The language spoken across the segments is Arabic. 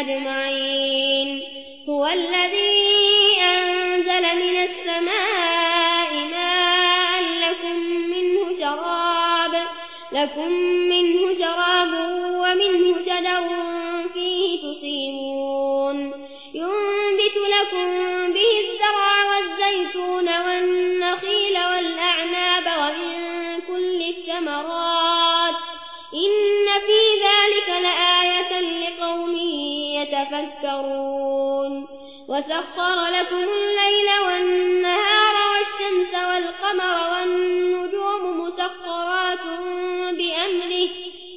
أجمعين. هو الذي أنزل من السماء ماء لكم منه شراب لكم منه شراب ومنه شجر فيه تسيمون. ينبت لكم به الزرع والزيتون والنخيل والأعناب ومن كل الثمرات يتفكرون. وسخر لكم الليل والنهار والشمس والقمر والنجوم مسخرات بأمره.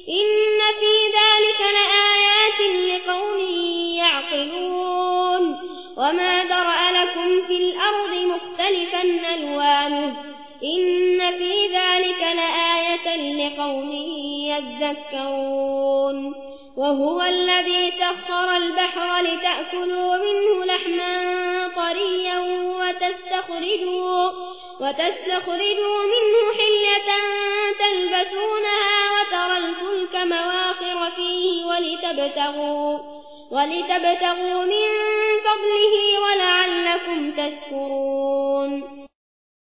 إن في ذلك لآيات لقوم يعقلون. وما درأ لكم في الأرض مختلفا ألوانه. إن في ذلك لآية لقوم يذكرون. وهو الذي سخر البحر لتأكلوا منه لحما طريا وتستخرجوا, وتستخرجوا منه حلية تلبسونها وترى الفلك مواخر فيه ولتبتغوا, ولتبتغوا من فضله ولعلكم تشكرون